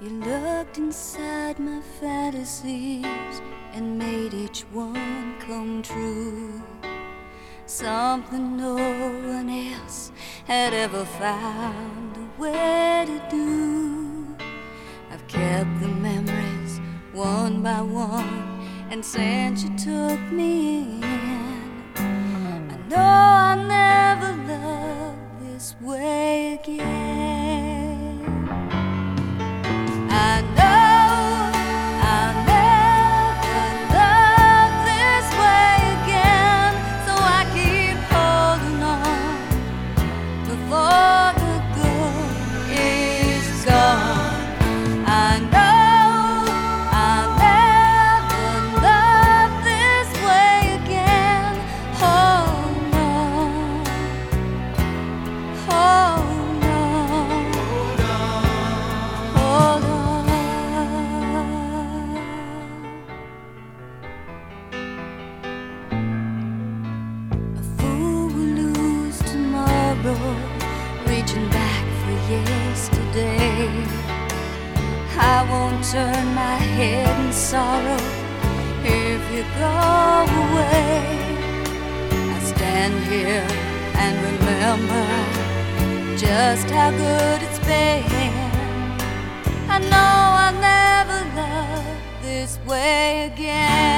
You looked inside my fantasies and made each one come true. Something no one else had ever found a way to do. I've kept the memories one by one, and since you took me in, I know I'll never love this way again. Before I won't turn my head in sorrow if you go away. I stand here and remember just how good it's been. I know I'll never love this way again.